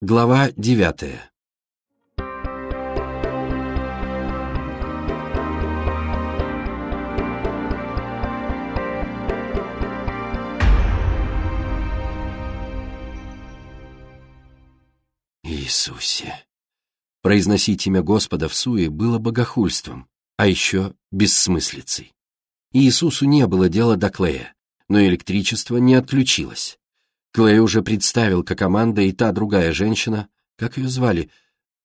Глава девятая. Иисусе. Произносить имя Господа в суе было богохульством, а еще бессмыслицей. Иисусу не было дела до Клея, но электричество не отключилось. Клей уже представил, как Аманда и та другая женщина, как ее звали,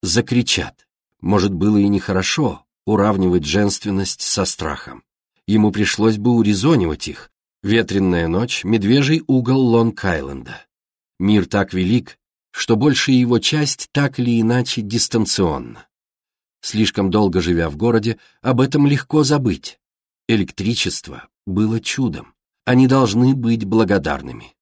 закричат. Может, было и нехорошо уравнивать женственность со страхом. Ему пришлось бы урезонивать их. Ветренная ночь, медвежий угол Лонг-Айленда. Мир так велик, что большая его часть так или иначе дистанционна. Слишком долго живя в городе, об этом легко забыть. Электричество было чудом. Они должны быть благодарными.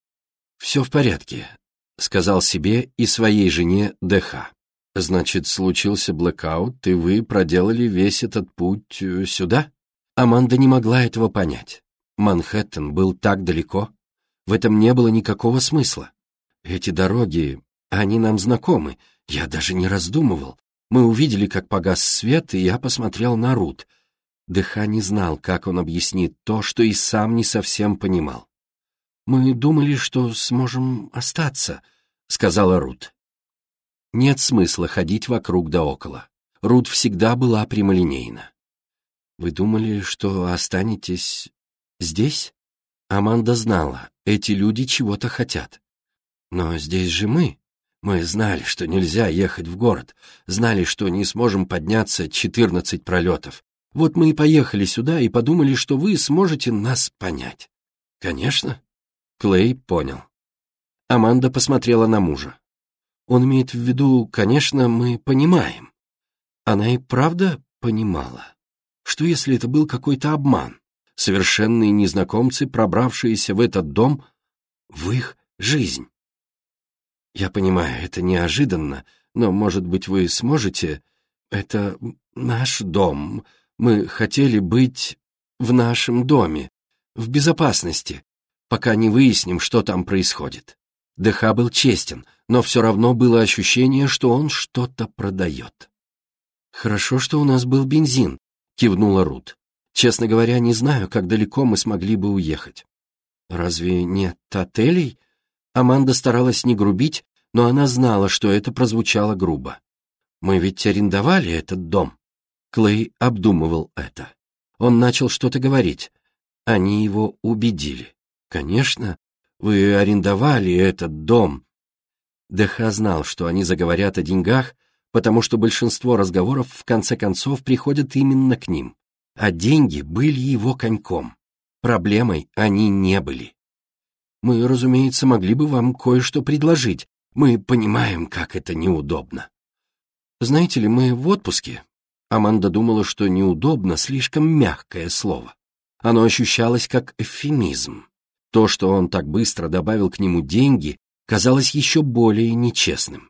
«Все в порядке», — сказал себе и своей жене ДХ. «Значит, случился блэкаут, и вы проделали весь этот путь э, сюда?» Аманда не могла этого понять. Манхэттен был так далеко. В этом не было никакого смысла. Эти дороги, они нам знакомы. Я даже не раздумывал. Мы увидели, как погас свет, и я посмотрел на Рут. Дыха не знал, как он объяснит то, что и сам не совсем понимал. «Мы думали, что сможем остаться», — сказала Рут. Нет смысла ходить вокруг да около. Рут всегда была прямолинейна. «Вы думали, что останетесь здесь?» Аманда знала, эти люди чего-то хотят. «Но здесь же мы. Мы знали, что нельзя ехать в город, знали, что не сможем подняться четырнадцать пролетов. Вот мы и поехали сюда и подумали, что вы сможете нас понять». «Конечно», Клей понял. Аманда посмотрела на мужа. Он имеет в виду, конечно, мы понимаем. Она и правда понимала. Что если это был какой-то обман? Совершенные незнакомцы, пробравшиеся в этот дом, в их жизнь. Я понимаю, это неожиданно, но, может быть, вы сможете... Это наш дом. Мы хотели быть в нашем доме, в безопасности пока не выясним, что там происходит. ДХ был честен, но все равно было ощущение, что он что-то продает. «Хорошо, что у нас был бензин», — кивнула Рут. «Честно говоря, не знаю, как далеко мы смогли бы уехать». «Разве нет отелей?» Аманда старалась не грубить, но она знала, что это прозвучало грубо. «Мы ведь арендовали этот дом». Клей обдумывал это. Он начал что-то говорить. Они его убедили. «Конечно, вы арендовали этот дом». ДХ знал, что они заговорят о деньгах, потому что большинство разговоров в конце концов приходят именно к ним. А деньги были его коньком. Проблемой они не были. Мы, разумеется, могли бы вам кое-что предложить. Мы понимаем, как это неудобно. Знаете ли, мы в отпуске. Аманда думала, что неудобно слишком мягкое слово. Оно ощущалось как эвфемизм. То, что он так быстро добавил к нему деньги, казалось еще более нечестным.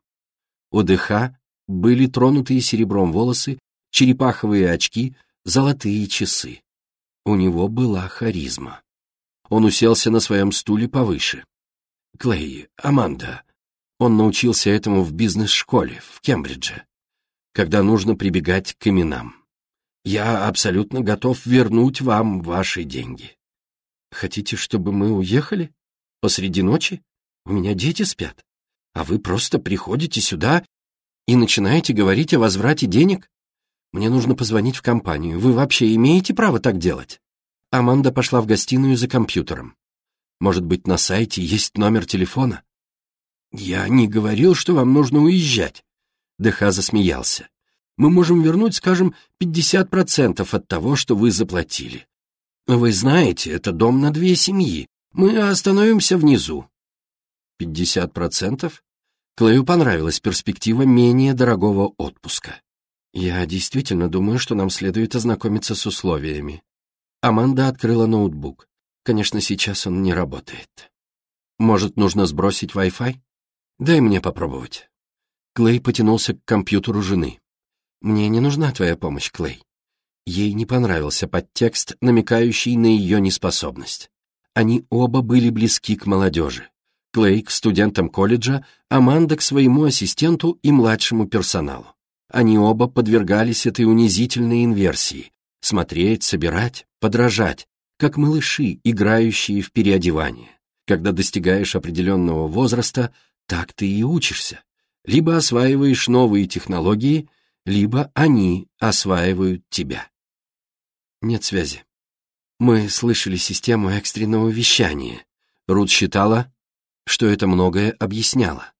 У ДХ были тронутые серебром волосы, черепаховые очки, золотые часы. У него была харизма. Он уселся на своем стуле повыше. «Клей, Аманда». Он научился этому в бизнес-школе, в Кембридже, когда нужно прибегать к именам. «Я абсолютно готов вернуть вам ваши деньги». Хотите, чтобы мы уехали? Посреди ночи? У меня дети спят. А вы просто приходите сюда и начинаете говорить о возврате денег? Мне нужно позвонить в компанию. Вы вообще имеете право так делать? Аманда пошла в гостиную за компьютером. Может быть, на сайте есть номер телефона? Я не говорил, что вам нужно уезжать. ДХ засмеялся. Мы можем вернуть, скажем, 50% от того, что вы заплатили. Вы знаете, это дом на две семьи. Мы остановимся внизу. Пятьдесят процентов? Клею понравилась перспектива менее дорогого отпуска. Я действительно думаю, что нам следует ознакомиться с условиями. Аманда открыла ноутбук. Конечно, сейчас он не работает. Может, нужно сбросить Wi-Fi? Дай мне попробовать. Клей потянулся к компьютеру жены. Мне не нужна твоя помощь, Клей. Ей не понравился подтекст, намекающий на ее неспособность. Они оба были близки к молодежи. Клей к студентам колледжа, Аманда к своему ассистенту и младшему персоналу. Они оба подвергались этой унизительной инверсии. Смотреть, собирать, подражать, как малыши, играющие в переодевание. Когда достигаешь определенного возраста, так ты и учишься. Либо осваиваешь новые технологии, либо они осваивают тебя. Нет связи. Мы слышали систему экстренного вещания. Рут считала, что это многое объясняло.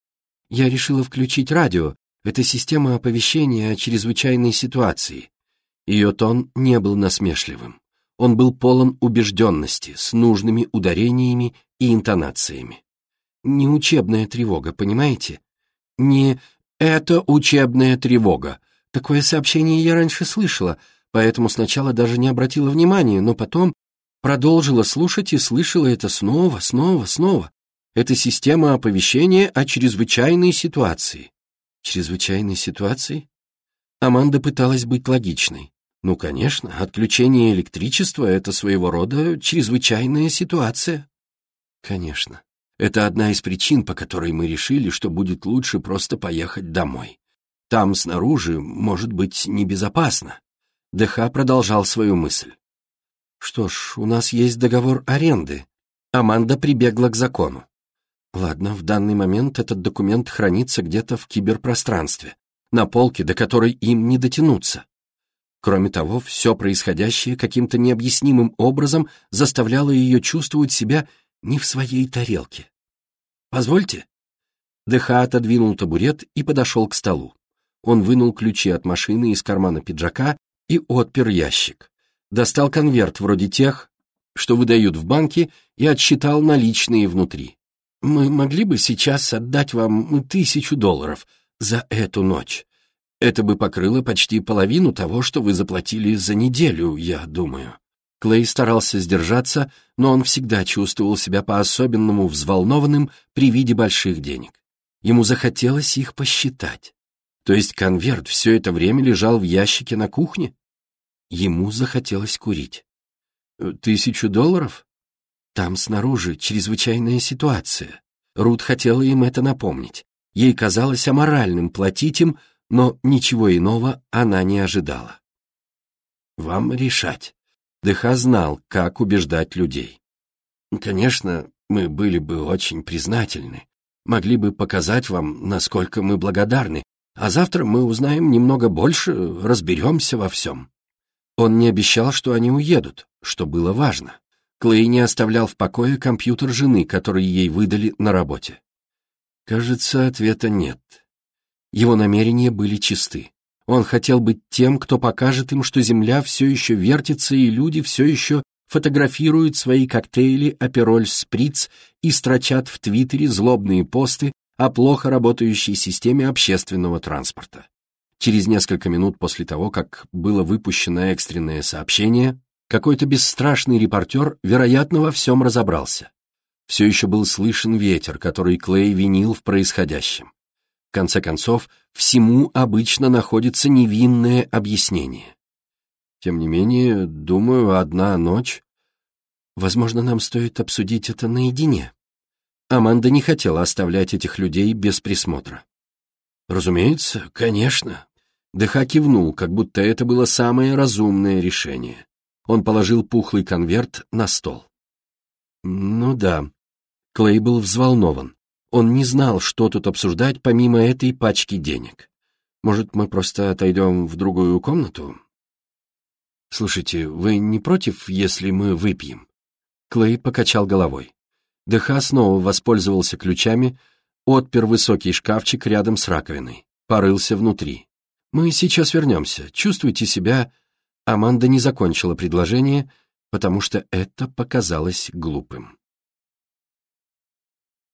Я решила включить радио, это система оповещения о чрезвычайной ситуации. Ее тон не был насмешливым. Он был полон убежденности, с нужными ударениями и интонациями. Не учебная тревога, понимаете? Не «это учебная тревога». Такое сообщение я раньше слышала, поэтому сначала даже не обратила внимания, но потом продолжила слушать и слышала это снова, снова, снова. Это система оповещения о чрезвычайной ситуации. Чрезвычайной ситуации? Аманда пыталась быть логичной. Ну, конечно, отключение электричества — это своего рода чрезвычайная ситуация. Конечно. Это одна из причин, по которой мы решили, что будет лучше просто поехать домой. Там снаружи может быть небезопасно. ДХ продолжал свою мысль. Что ж, у нас есть договор аренды. Аманда прибегла к закону. Ладно, в данный момент этот документ хранится где-то в киберпространстве, на полке, до которой им не дотянуться. Кроме того, все происходящее каким-то необъяснимым образом заставляло ее чувствовать себя не в своей тарелке. «Позвольте». ДХ отодвинул табурет и подошел к столу. Он вынул ключи от машины из кармана пиджака и отпер ящик. Достал конверт вроде тех, что выдают в банке, и отсчитал наличные внутри. «Мы могли бы сейчас отдать вам тысячу долларов за эту ночь. Это бы покрыло почти половину того, что вы заплатили за неделю, я думаю». Клей старался сдержаться, но он всегда чувствовал себя по-особенному взволнованным при виде больших денег. Ему захотелось их посчитать. То есть конверт все это время лежал в ящике на кухне? Ему захотелось курить. Тысячу долларов? Там снаружи чрезвычайная ситуация. Рут хотела им это напомнить. Ей казалось аморальным платить им, но ничего иного она не ожидала. «Вам решать», Дыха знал, как убеждать людей. Конечно, мы были бы очень признательны, могли бы показать вам, насколько мы благодарны, а завтра мы узнаем немного больше, разберемся во всем. Он не обещал, что они уедут, что было важно. Клей не оставлял в покое компьютер жены, который ей выдали на работе. Кажется, ответа нет. Его намерения были чисты. Он хотел быть тем, кто покажет им, что Земля все еще вертится и люди все еще фотографируют свои коктейли Апероль Сприц и строчат в Твиттере злобные посты о плохо работающей системе общественного транспорта. Через несколько минут после того, как было выпущено экстренное сообщение, какой-то бесстрашный репортер, вероятно, во всем разобрался. Все еще был слышен ветер, который Клей винил в происходящем. В конце концов, всему обычно находится невинное объяснение. Тем не менее, думаю, одна ночь... Возможно, нам стоит обсудить это наедине. Аманда не хотела оставлять этих людей без присмотра. Разумеется, конечно. Деха кивнул, как будто это было самое разумное решение. Он положил пухлый конверт на стол. Ну да. Клей был взволнован. Он не знал, что тут обсуждать помимо этой пачки денег. Может, мы просто отойдем в другую комнату? Слушайте, вы не против, если мы выпьем? Клей покачал головой. ДХ снова воспользовался ключами, отпер высокий шкафчик рядом с раковиной, порылся внутри. «Мы сейчас вернемся. Чувствуйте себя...» Аманда не закончила предложение, потому что это показалось глупым.